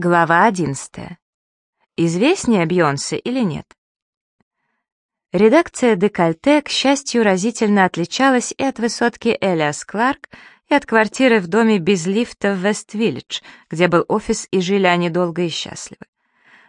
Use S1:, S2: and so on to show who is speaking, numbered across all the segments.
S1: Глава 11. Известнее Бьонсе или нет? Редакция «Декольте», к счастью, разительно отличалась и от высотки Элиас Кларк, и от квартиры в доме без лифта в Вест-Виллидж, где был офис, и жили они долго и счастливо.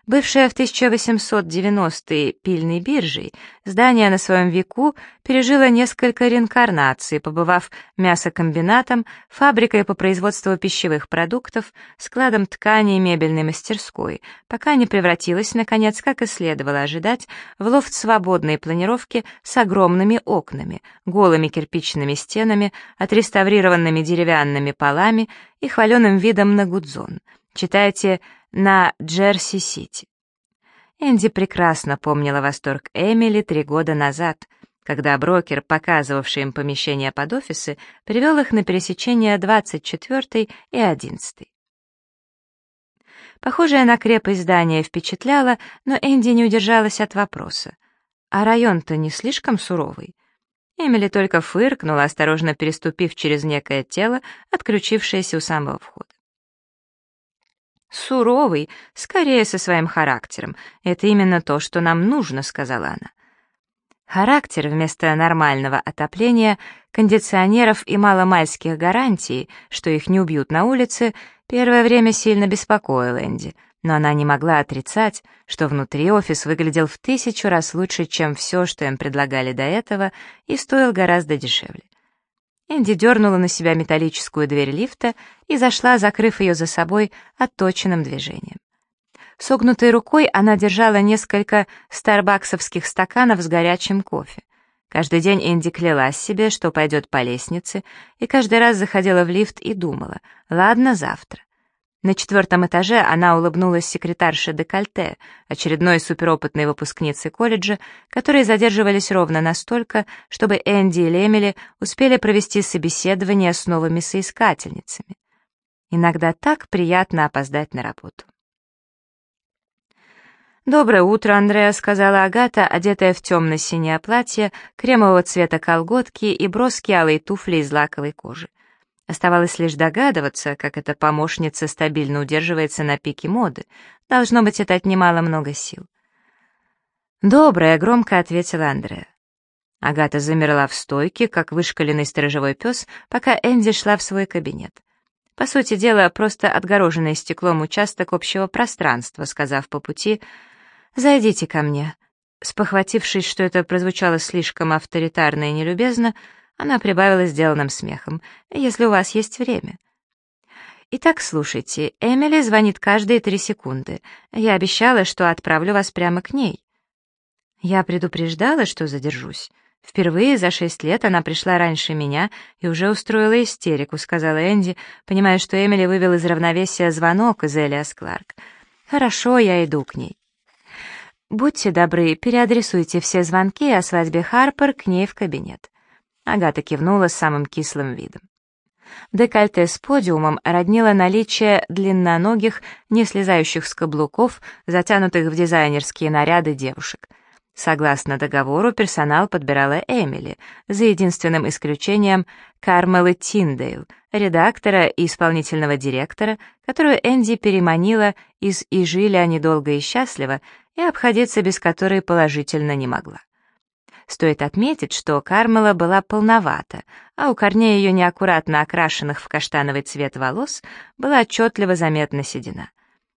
S1: Бывшая в 1890-е пильной биржей, здание на своем веку пережило несколько реинкарнаций, побывав мясокомбинатом, фабрикой по производству пищевых продуктов, складом тканей и мебельной мастерской, пока не превратилась, наконец, как и следовало ожидать, в лофт свободной планировки с огромными окнами, голыми кирпичными стенами, отреставрированными деревянными полами и хваленым видом на Гудзон. Читайте на Джерси-Сити. Энди прекрасно помнила восторг Эмили три года назад, когда брокер, показывавший им помещения под офисы, привел их на пересечение 24 и 11. Похожее на крепость здание впечатляло, но Энди не удержалась от вопроса. «А район-то не слишком суровый?» Эмили только фыркнула, осторожно переступив через некое тело, отключившееся у самого входа. Суровый, скорее со своим характером. Это именно то, что нам нужно, сказала она. Характер вместо нормального отопления, кондиционеров и маломальских гарантий, что их не убьют на улице, первое время сильно беспокоил Энди, но она не могла отрицать, что внутри офис выглядел в тысячу раз лучше, чем все, что им предлагали до этого, и стоил гораздо дешевле. Энди дернула на себя металлическую дверь лифта и зашла, закрыв ее за собой отточенным движением. Согнутой рукой она держала несколько старбаксовских стаканов с горячим кофе. Каждый день Энди клялась себе, что пойдет по лестнице, и каждый раз заходила в лифт и думала, ладно, завтра. На четвертом этаже она улыбнулась секретарше декольте, очередной суперопытной выпускнице колледжа, которые задерживались ровно настолько, чтобы Энди и Лемели успели провести собеседование с новыми соискательницами. Иногда так приятно опоздать на работу. «Доброе утро, Андреа», — сказала Агата, одетая в темно-синее платье, кремового цвета колготки и броски алой туфли из лаковой кожи. Оставалось лишь догадываться, как эта помощница стабильно удерживается на пике моды. Должно быть, это отнимало много сил. «Доброе», — громко ответила Андреа. Агата замерла в стойке, как вышкаленный сторожевой пес, пока Энди шла в свой кабинет. По сути дела, просто отгороженный стеклом участок общего пространства, сказав по пути «Зайдите ко мне». Спохватившись, что это прозвучало слишком авторитарно и нелюбезно, она прибавила сделанным смехом. «Если у вас есть время». «Итак, слушайте, Эмили звонит каждые три секунды. Я обещала, что отправлю вас прямо к ней». Я предупреждала, что задержусь. Впервые за шесть лет она пришла раньше меня и уже устроила истерику, сказала Энди, понимая, что Эмили вывел из равновесия звонок из Элиас Кларк. «Хорошо, я иду к ней». «Будьте добры, переадресуйте все звонки о свадьбе Харпер к ней в кабинет». Агата кивнула с самым кислым видом. Декольте с подиумом роднило наличие длинноногих, не слезающих с каблуков, затянутых в дизайнерские наряды девушек. Согласно договору, персонал подбирала Эмили, за единственным исключением Кармелы Тиндейл, редактора и исполнительного директора, которую Энди переманила из «И жили они долго и счастливо», и обходиться без которой положительно не могла. Стоит отметить, что Кармела была полновата, а у корней ее неаккуратно окрашенных в каштановый цвет волос была отчетливо заметна седина.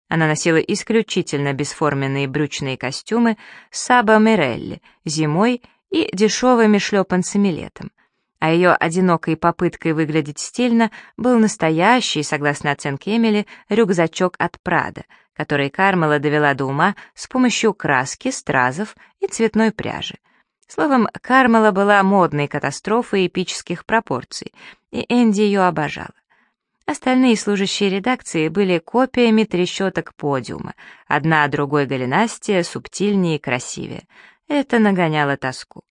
S1: Она носила исключительно бесформенные брючные костюмы Саба Мирелли зимой и дешевыми шлепанцами летом. А ее одинокой попыткой выглядеть стильно был настоящий, согласно оценке Эмили, рюкзачок от Прада, который Кармела довела до ума с помощью краски, стразов и цветной пряжи. Словом, Кармела была модной катастрофой эпических пропорций, и Энди ее обожала. Остальные служащие редакции были копиями трещоток подиума, одна другой голенастее, субтильнее и красивее. Это нагоняло тоску.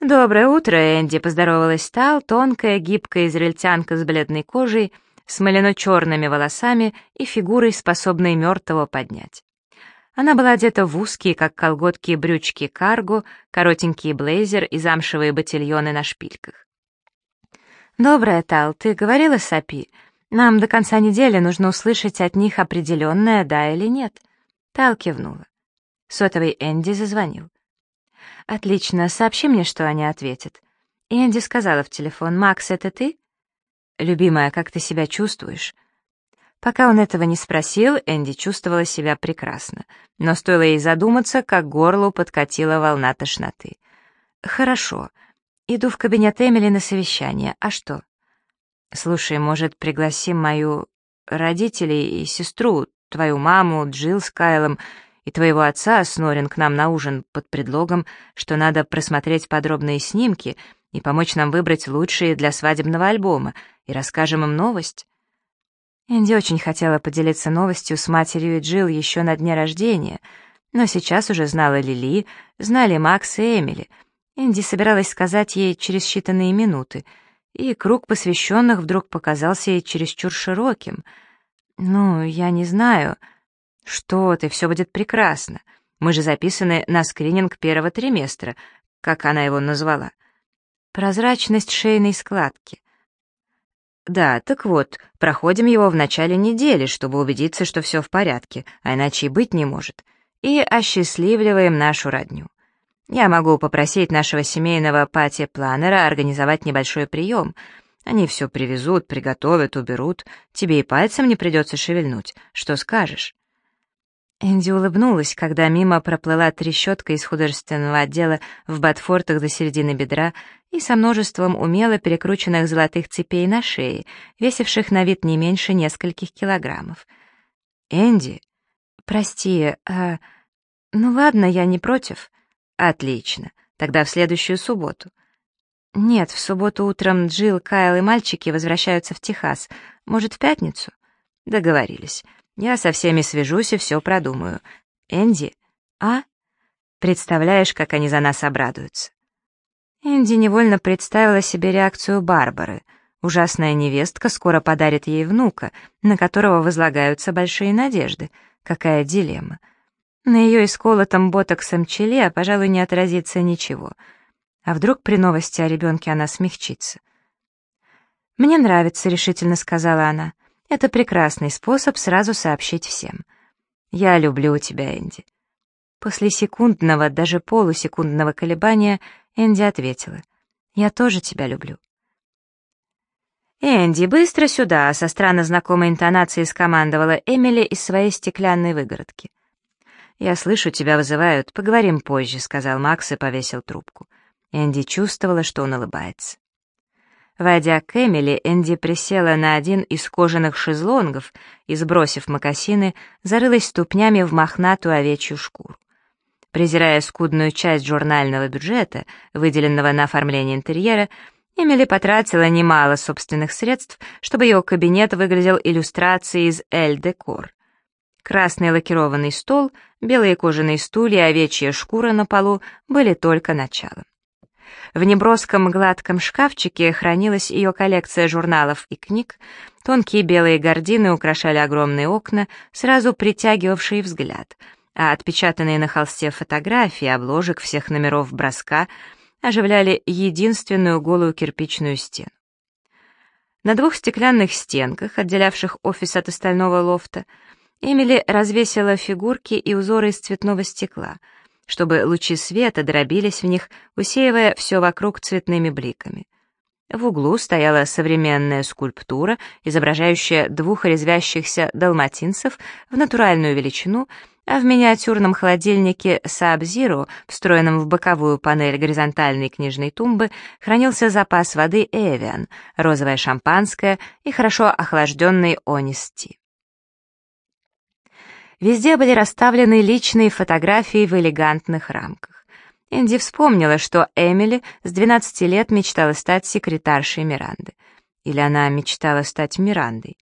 S1: «Доброе утро, Энди», — поздоровалась Тал, тонкая, гибкая израильтянка с бледной кожей, с малино-черными волосами и фигурой, способной мертвого поднять. Она была одета в узкие, как колготки, брючки карго, коротенький блейзер и замшевые ботильоны на шпильках. «Добрая, Тал, ты говорила с Апи? Нам до конца недели нужно услышать от них определенное «да» или «нет». Тал кивнула. Сотовый Энди зазвонил. «Отлично, сообщи мне, что они ответят». Энди сказала в телефон, «Макс, это ты?» «Любимая, как ты себя чувствуешь?» Пока он этого не спросил, Энди чувствовала себя прекрасно, но стоило ей задуматься, как горлу подкатила волна тошноты. «Хорошо. Иду в кабинет Эмили на совещание. А что?» «Слушай, может, пригласим мою... родителей и сестру, твою маму, Джилл с Кайлом и твоего отца с Норин к нам на ужин под предлогом, что надо просмотреть подробные снимки и помочь нам выбрать лучшие для свадебного альбома, и расскажем им новость?» Энди очень хотела поделиться новостью с матерью и Джилл еще на дне рождения, но сейчас уже знала Лили, знали Макс и Эмили. Энди собиралась сказать ей через считанные минуты, и круг посвященных вдруг показался ей чересчур широким. «Ну, я не знаю. Что ты, все будет прекрасно. Мы же записаны на скрининг первого триместра, как она его назвала. Прозрачность шейной складки. Да, так вот, проходим его в начале недели, чтобы убедиться, что все в порядке, а иначе и быть не может. И осчастливливаем нашу родню. Я могу попросить нашего семейного пати-планера организовать небольшой прием. Они все привезут, приготовят, уберут. Тебе и пальцем не придется шевельнуть. Что скажешь?» Энди улыбнулась, когда мимо проплыла трещотка из художественного отдела в ботфортах до середины бедра и со множеством умело перекрученных золотых цепей на шее, весивших на вид не меньше нескольких килограммов. «Энди?» «Прости, а... Ну ладно, я не против». «Отлично. Тогда в следующую субботу». «Нет, в субботу утром Джилл, Кайл и мальчики возвращаются в Техас. Может, в пятницу?» «Договорились. Я со всеми свяжусь и все продумаю. Энди? А? Представляешь, как они за нас обрадуются?» Энди невольно представила себе реакцию Барбары. Ужасная невестка скоро подарит ей внука, на которого возлагаются большие надежды. Какая дилемма. На ее исколотом ботоксом челе, пожалуй, не отразится ничего. А вдруг при новости о ребенке она смягчится? «Мне нравится», — решительно сказала она. «Это прекрасный способ сразу сообщить всем. Я люблю тебя, Энди». После секундного, даже полусекундного колебания Энди ответила. «Я тоже тебя люблю». «Энди, быстро сюда!» — со странно знакомой интонацией скомандовала Эмили из своей стеклянной выгородки. «Я слышу, тебя вызывают. Поговорим позже», — сказал Макс и повесил трубку. Энди чувствовала, что он улыбается. Войдя к Эмили, Энди присела на один из кожаных шезлонгов и, сбросив мокасины, зарылась ступнями в мохнатую овечью шкуру. Презирая скудную часть журнального бюджета, выделенного на оформление интерьера, Эмили потратила немало собственных средств, чтобы ее кабинет выглядел иллюстрацией из «Эль-Декор». Красный лакированный стол, белые кожаные стулья и овечья шкура на полу были только началом. В неброском гладком шкафчике хранилась ее коллекция журналов и книг, тонкие белые гардины украшали огромные окна, сразу притягивавшие взгляд — а отпечатанные на холсте фотографии обложек всех номеров броска оживляли единственную голую кирпичную стену. На двух стеклянных стенках, отделявших офис от остального лофта, Эмили развесила фигурки и узоры из цветного стекла, чтобы лучи света дробились в них, усеивая все вокруг цветными бликами. В углу стояла современная скульптура, изображающая двух резвящихся далматинцев в натуральную величину — а в миниатюрном холодильнике Sub-Zero, встроенном в боковую панель горизонтальной книжной тумбы, хранился запас воды Evian, розовое шампанское и хорошо охлажденный Онести. Везде были расставлены личные фотографии в элегантных рамках. Энди вспомнила, что Эмили с 12 лет мечтала стать секретаршей Миранды. Или она мечтала стать Мирандой.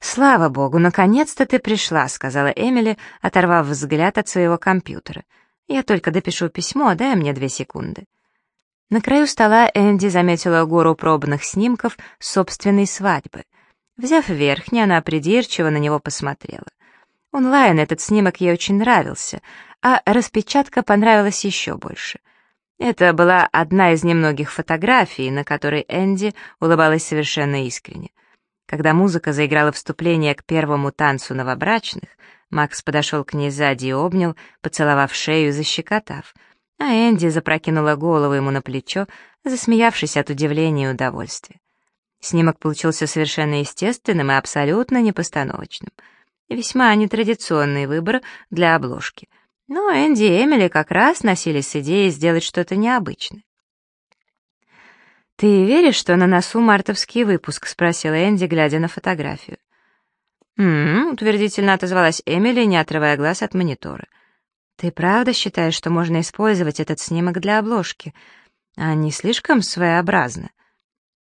S1: «Слава богу, наконец-то ты пришла», — сказала Эмили, оторвав взгляд от своего компьютера. «Я только допишу письмо, дай мне две секунды». На краю стола Энди заметила гору пробных снимков собственной свадьбы. Взяв верхний, она придирчиво на него посмотрела. Онлайн этот снимок ей очень нравился, а распечатка понравилась еще больше. Это была одна из немногих фотографий, на которой Энди улыбалась совершенно искренне. Когда музыка заиграла вступление к первому танцу новобрачных, Макс подошел к ней сзади и обнял, поцеловав шею и защекотав, а Энди запрокинула голову ему на плечо, засмеявшись от удивления и удовольствия. Снимок получился совершенно естественным и абсолютно непостановочным. Весьма нетрадиционный выбор для обложки. Но Энди и Эмили как раз носились с идеей сделать что-то необычное. «Ты веришь, что на носу мартовский выпуск?» — спросила Энди, глядя на фотографию. «М-м-м», утвердительно отозвалась Эмили, не отрывая глаз от монитора. «Ты правда считаешь, что можно использовать этот снимок для обложки? А не слишком своеобразно?»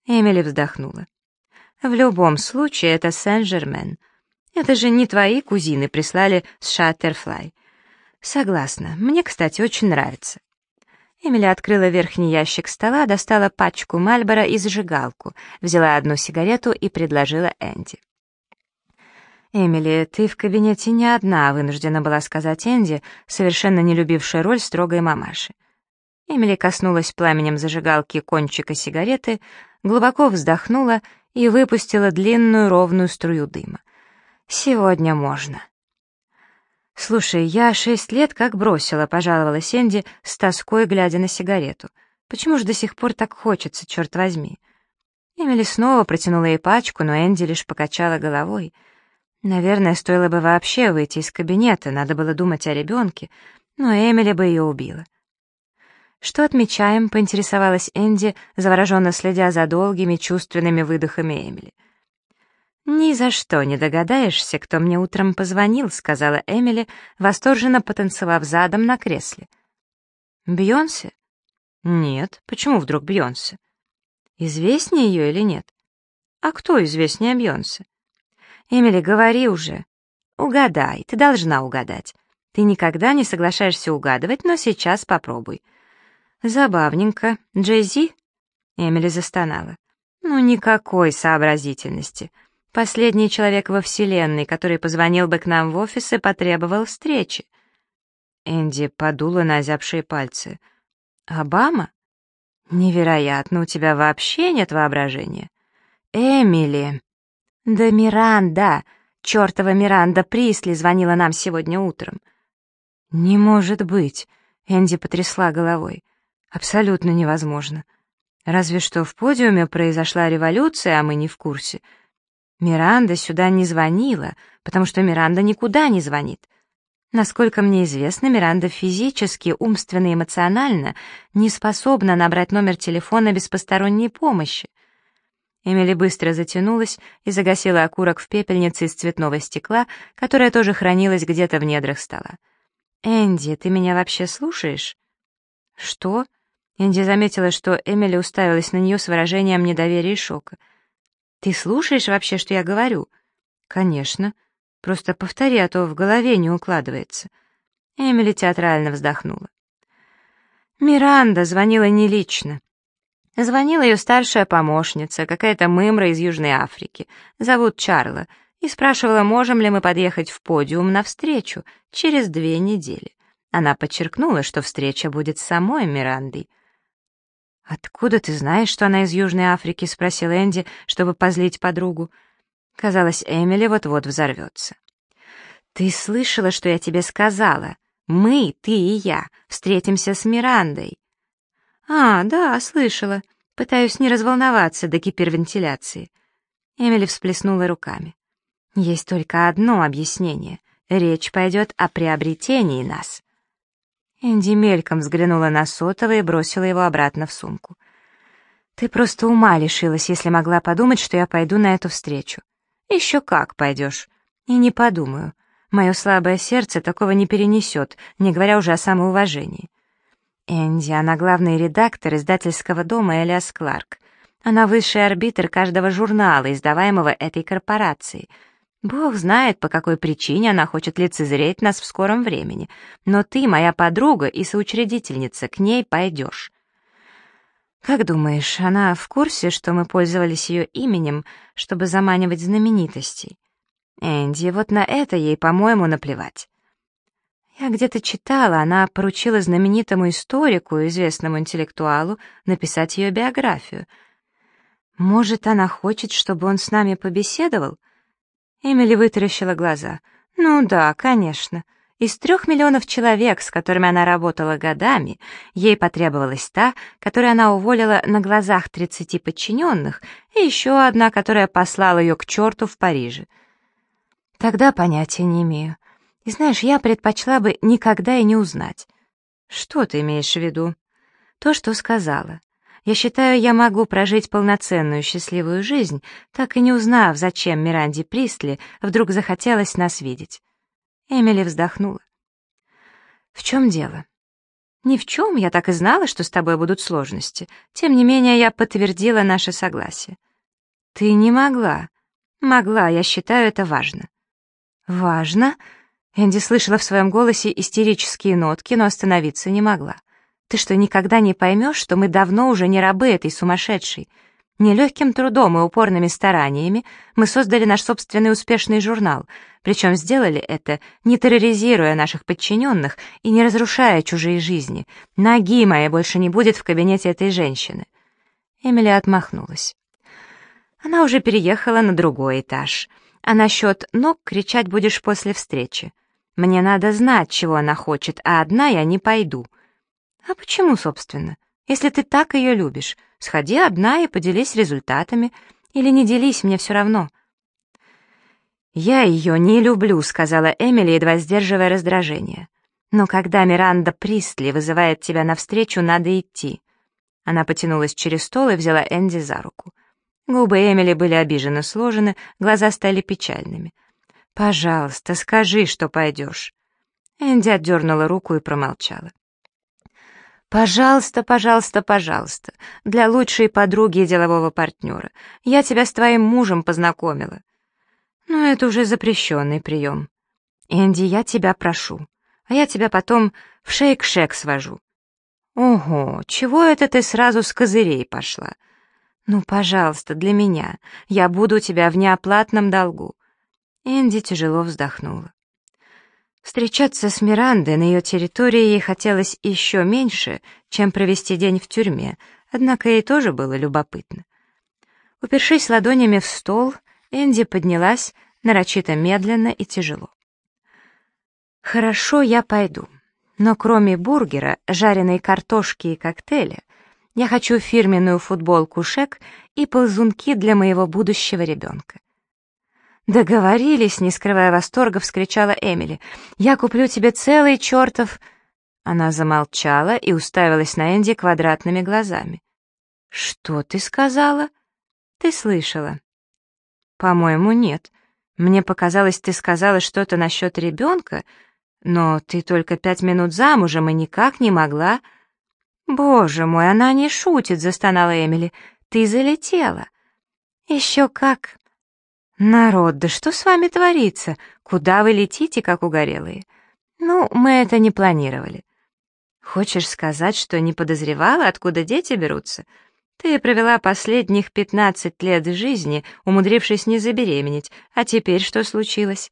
S1: Эмили вздохнула. «В любом случае, это Сен-Жермен. Это же не твои кузины прислали с Шаттерфлай». «Согласна. Мне, кстати, очень нравится». Эмили открыла верхний ящик стола, достала пачку Мальбора и зажигалку, взяла одну сигарету и предложила Энди. «Эмили, ты в кабинете не одна», — вынуждена была сказать Энди, совершенно не любившая роль строгой мамаши. Эмили коснулась пламенем зажигалки кончика сигареты, глубоко вздохнула и выпустила длинную ровную струю дыма. «Сегодня можно». «Слушай, я шесть лет как бросила», — пожаловала Энди с тоской, глядя на сигарету. «Почему же до сих пор так хочется, черт возьми?» Эмили снова протянула ей пачку, но Энди лишь покачала головой. Наверное, стоило бы вообще выйти из кабинета, надо было думать о ребенке, но Эмили бы ее убила. «Что отмечаем?» — поинтересовалась Энди, завороженно следя за долгими чувственными выдохами Эмили. «Ни за что не догадаешься, кто мне утром позвонил», — сказала Эмили, восторженно потанцевав задом на кресле. «Бьонсе?» «Нет. Почему вдруг Бьонсе?» «Известнее ее или нет?» «А кто известнее Бьонсе?» «Эмили, говори уже. Угадай, ты должна угадать. Ты никогда не соглашаешься угадывать, но сейчас попробуй». «Забавненько. Джей-Зи?» Эмили застонала. «Ну, никакой сообразительности. Последний человек во Вселенной, который позвонил бы к нам в офис и потребовал встречи». Энди подула на озябшие пальцы. «Обама? Невероятно, у тебя вообще нет воображения». «Эмили!» «Да Миранда! Чёртова Миранда Присли звонила нам сегодня утром». «Не может быть!» — Энди потрясла головой. Абсолютно невозможно. Разве что в подиуме произошла революция, а мы не в курсе. Миранда сюда не звонила, потому что Миранда никуда не звонит. Насколько мне известно, Миранда физически, умственно и эмоционально не способна набрать номер телефона без посторонней помощи. Эмили быстро затянулась и загасила окурок в пепельнице из цветного стекла, которая тоже хранилась где-то в недрах стола. «Энди, ты меня вообще слушаешь?» «Что?» Энди заметила, что Эмили уставилась на нее с выражением недоверия и шока. «Ты слушаешь вообще, что я говорю?» «Конечно. Просто повтори, а то в голове не укладывается». Эмили театрально вздохнула. Миранда звонила не лично. Звонила ее старшая помощница, какая-то мымра из Южной Африки, зовут Чарла, и спрашивала, можем ли мы подъехать в подиум навстречу через две недели. Она подчеркнула, что встреча будет с самой Мирандой. «Откуда ты знаешь, что она из Южной Африки?» — спросил Энди, чтобы позлить подругу. Казалось, Эмили вот-вот взорвется. «Ты слышала, что я тебе сказала? Мы, ты и я, встретимся с Мирандой». «А, да, слышала. Пытаюсь не разволноваться до гипервентиляции». Эмили всплеснула руками. «Есть только одно объяснение. Речь пойдет о приобретении нас». Энди мельком взглянула на сотовый и бросила его обратно в сумку. «Ты просто ума лишилась, если могла подумать, что я пойду на эту встречу. Еще как пойдешь. И не подумаю. Мое слабое сердце такого не перенесет, не говоря уже о самоуважении. Энди, она главный редактор издательского дома Элиас Кларк. Она высший арбитр каждого журнала, издаваемого этой корпорацией — Бог знает, по какой причине она хочет лицезреть нас в скором времени, но ты, моя подруга и соучредительница, к ней пойдешь. Как думаешь, она в курсе, что мы пользовались ее именем, чтобы заманивать знаменитостей? Энди, вот на это ей, по-моему, наплевать. Я где-то читала, она поручила знаменитому историку, известному интеллектуалу, написать ее биографию. Может, она хочет, чтобы он с нами побеседовал? Эмили вытаращила глаза. Ну да, конечно. Из трех миллионов человек, с которыми она работала годами, ей потребовалась та, которую она уволила на глазах 30 подчиненных, и еще одна, которая послала ее к черту в Париже. Тогда понятия не имею. И знаешь, я предпочла бы никогда и не узнать. Что ты имеешь в виду? То, что сказала. Я считаю, я могу прожить полноценную счастливую жизнь, так и не узнав, зачем Миранде Пристли вдруг захотелось нас видеть. Эмили вздохнула. «В чем дело?» «Ни в чем, я так и знала, что с тобой будут сложности. Тем не менее, я подтвердила наше согласие». «Ты не могла». «Могла, я считаю это важно». «Важно?» Энди слышала в своем голосе истерические нотки, но остановиться не могла. «Ты что, никогда не поймешь, что мы давно уже не рабы этой сумасшедшей?» Нелегким трудом и упорными стараниями мы создали наш собственный успешный журнал, причем сделали это, не терроризируя наших подчиненных и не разрушая чужие жизни. Ноги моей больше не будет в кабинете этой женщины. Эмили отмахнулась. Она уже переехала на другой этаж. А насчет ног кричать будешь после встречи. Мне надо знать, чего она хочет, а одна я не пойду. А почему, собственно? Если ты так ее любишь, сходи одна и поделись результатами. Или не делись, мне все равно». «Я ее не люблю», — сказала Эмили, едва сдерживая раздражение. «Но когда Миранда Пристли вызывает тебя навстречу, надо идти». Она потянулась через стол и взяла Энди за руку. Губы Эмили были обиженно сложены, глаза стали печальными. «Пожалуйста, скажи, что пойдешь». Энди отдернула руку и промолчала. «Пожалуйста, пожалуйста, пожалуйста, для лучшей подруги и делового партнера. Я тебя с твоим мужем познакомила». «Но это уже запрещенный прием. Энди, я тебя прошу, а я тебя потом в шейк-шек свожу». «Ого, чего это ты сразу с козырей пошла?» «Ну, пожалуйста, для меня. Я буду у тебя в неоплатном долгу». Энди тяжело вздохнула. Встречаться с Мирандой на ее территории ей хотелось еще меньше, чем провести день в тюрьме, однако ей тоже было любопытно. Упершись ладонями в стол, Энди поднялась нарочито медленно и тяжело. «Хорошо, я пойду. Но кроме бургера, жареной картошки и коктейля, я хочу фирменную футболку Шек и ползунки для моего будущего ребенка. «Договорились!» — не скрывая восторга, вскричала Эмили. «Я куплю тебе целый чертов...» Она замолчала и уставилась на Энди квадратными глазами. «Что ты сказала?» «Ты слышала». «По-моему, нет. Мне показалось, ты сказала что-то насчет ребенка, но ты только пять минут замужем и никак не могла...» «Боже мой, она не шутит!» — застонала Эмили. «Ты залетела!» «Еще как!» «Народ, да что с вами творится? Куда вы летите, как угорелые?» «Ну, мы это не планировали». «Хочешь сказать, что не подозревала, откуда дети берутся? Ты провела последних пятнадцать лет жизни, умудрившись не забеременеть, а теперь что случилось?»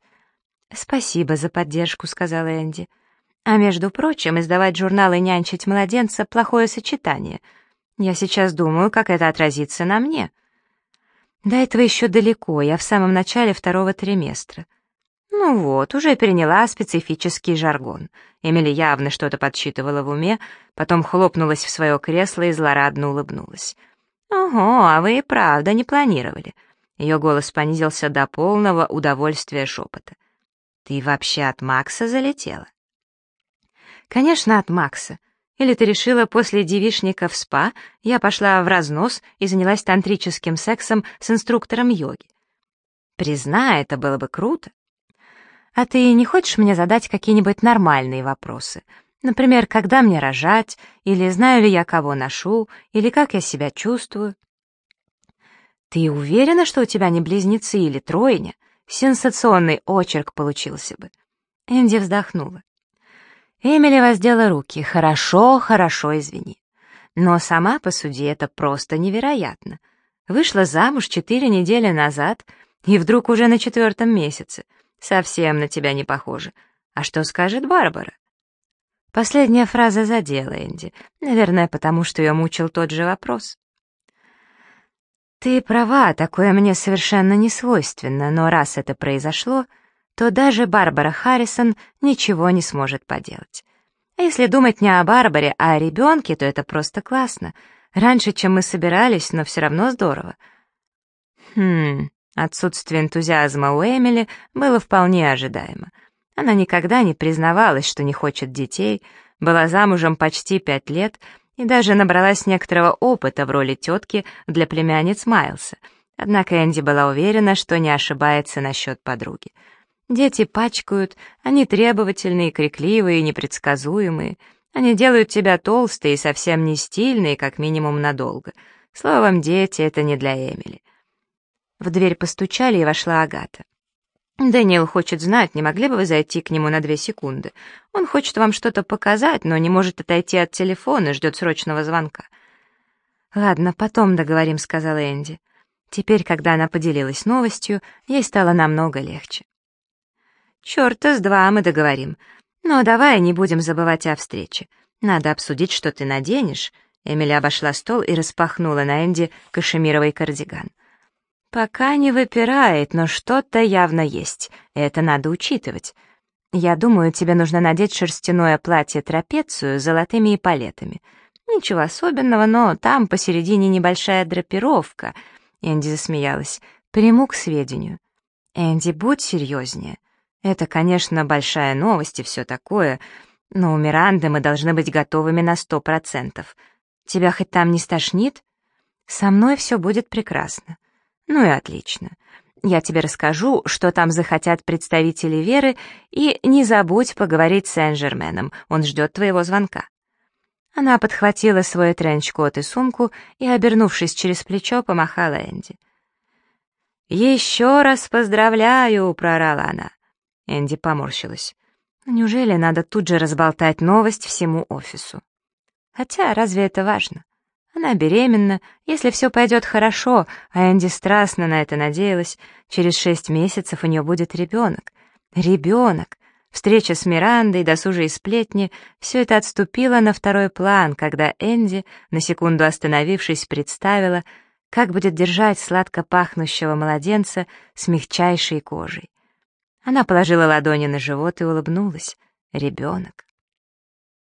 S1: «Спасибо за поддержку», — сказала Энди. «А между прочим, издавать журналы и нянчить младенца — плохое сочетание. Я сейчас думаю, как это отразится на мне». До этого еще далеко, я в самом начале второго триместра. Ну вот, уже переняла специфический жаргон. Эмили явно что-то подсчитывала в уме, потом хлопнулась в свое кресло и злорадно улыбнулась. «Ого, а вы и правда не планировали». Ее голос понизился до полного удовольствия шепота. «Ты вообще от Макса залетела?» «Конечно, от Макса. Или ты решила, после девишника в спа я пошла в разнос и занялась тантрическим сексом с инструктором йоги? Признай, это было бы круто. А ты не хочешь мне задать какие-нибудь нормальные вопросы? Например, когда мне рожать, или знаю ли я, кого ношу, или как я себя чувствую? Ты уверена, что у тебя не близнецы или тройня? Сенсационный очерк получился бы. Энди вздохнула. Эмили воздела руки. «Хорошо, хорошо, извини. Но сама по суде это просто невероятно. Вышла замуж четыре недели назад, и вдруг уже на четвертом месяце. Совсем на тебя не похоже. А что скажет Барбара?» Последняя фраза задела Энди, наверное, потому что ее мучил тот же вопрос. Ты права, такое мне совершенно не свойственно, но раз это произошло, то даже Барбара Харрисон ничего не сможет поделать. А если думать не о Барбаре, а о ребенке, то это просто классно. Раньше, чем мы собирались, но все равно здорово. Хм, отсутствие энтузиазма у Эмили было вполне ожидаемо. Она никогда не признавалась, что не хочет детей, была замужем почти пять лет и даже набралась некоторого опыта в роли тетки для племянниц Майлса. Однако Энди была уверена, что не ошибается насчет подруги. Дети пачкают, они требовательные, крикливые, непредсказуемые. Они делают тебя толстой и совсем не стильной, как минимум надолго. Словом, дети — это не для Эмили. В дверь постучали, и вошла Агата. «Дэниел хочет знать, не могли бы вы зайти к нему на две секунды? Он хочет вам что-то показать, но не может отойти от телефона, ждет срочного звонка». «Ладно, потом договорим», — сказала Энди. Теперь, когда она поделилась новостью, ей стало намного легче. «Чёрта с два мы договорим. Но давай не будем забывать о встрече. Надо обсудить, что ты наденешь». Эмили обошла стол и распахнула на Энди кашемировый кардиган. «Пока не выпирает, но что-то явно есть. Это надо учитывать. Я думаю, тебе нужно надеть шерстяное платье-трапецию с золотыми эполетами. Ничего особенного, но там посередине небольшая драпировка». Энди засмеялась. «Приму к сведению». «Энди, будь серьезнее. Это, конечно, большая новость и все такое, но у Миранды мы должны быть готовыми на сто процентов. Тебя хоть там не стошнит? Со мной все будет прекрасно. Ну и отлично. Я тебе расскажу, что там захотят представители Веры, и не забудь поговорить с Сен-Жерменом, он ждет твоего звонка. Она подхватила свой тренч-кот и сумку и, обернувшись через плечо, помахала Энди. «Еще раз поздравляю!» — прорала она. Энди поморщилась. Неужели надо тут же разболтать новость всему офису? Хотя, разве это важно? Она беременна, если все пойдет хорошо, а Энди страстно на это надеялась, через шесть месяцев у нее будет ребенок. Ребенок! Встреча с Мирандой, досужие сплетни — все это отступило на второй план, когда Энди, на секунду остановившись, представила, как будет держать сладко пахнущего младенца с мягчайшей кожей. Она положила ладони на живот и улыбнулась. Ребенок.